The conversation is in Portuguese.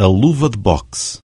a luva de boxe.